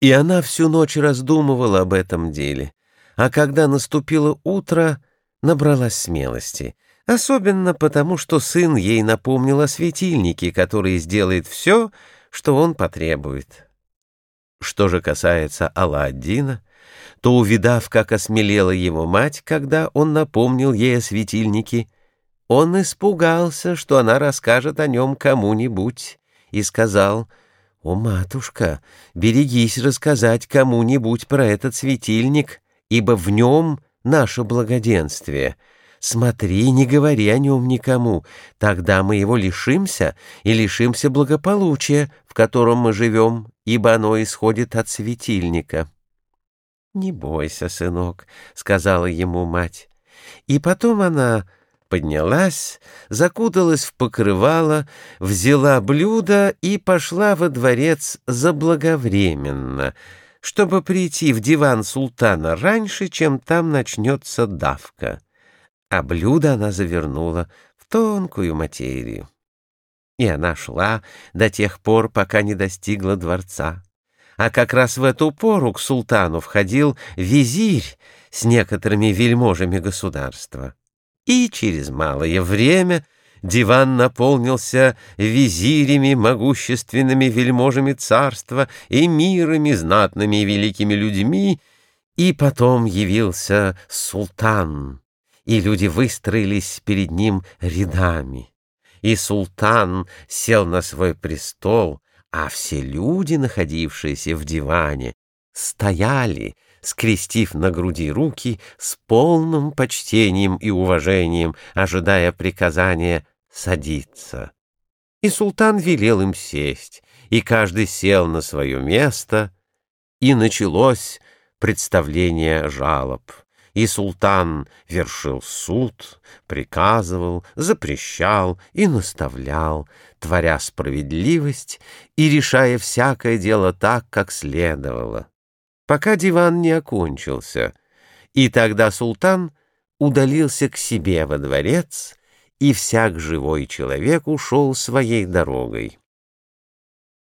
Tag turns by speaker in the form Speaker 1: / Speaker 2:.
Speaker 1: И она всю ночь раздумывала об этом деле, а когда наступило утро, набралась смелости, особенно потому, что сын ей напомнил о светильнике, который сделает все, что он потребует. Что же касается Алладдина, то, увидав, как осмелела его мать, когда он напомнил ей о светильнике, он испугался, что она расскажет о нем кому-нибудь, и сказал — «О, матушка, берегись рассказать кому-нибудь про этот светильник, ибо в нем наше благоденствие. Смотри, не говори о нем никому, тогда мы его лишимся и лишимся благополучия, в котором мы живем, ибо оно исходит от светильника». «Не бойся, сынок», — сказала ему мать. И потом она поднялась, закуталась в покрывало, взяла блюдо и пошла во дворец заблаговременно, чтобы прийти в диван султана раньше, чем там начнется давка. А блюдо она завернула в тонкую материю. И она шла до тех пор, пока не достигла дворца. А как раз в эту пору к султану входил визирь с некоторыми вельможами государства. И через малое время диван наполнился визирями, могущественными вельможами царства, эмирами, знатными и великими людьми, и потом явился султан, и люди выстроились перед ним рядами. И султан сел на свой престол, а все люди, находившиеся в диване, стояли, скрестив на груди руки с полным почтением и уважением, ожидая приказания садиться. И султан велел им сесть, и каждый сел на свое место, и началось представление жалоб. И султан вершил суд, приказывал, запрещал и наставлял, творя справедливость и решая всякое дело так, как следовало пока диван не окончился, и тогда султан удалился к себе во дворец, и всяк живой человек ушел своей дорогой.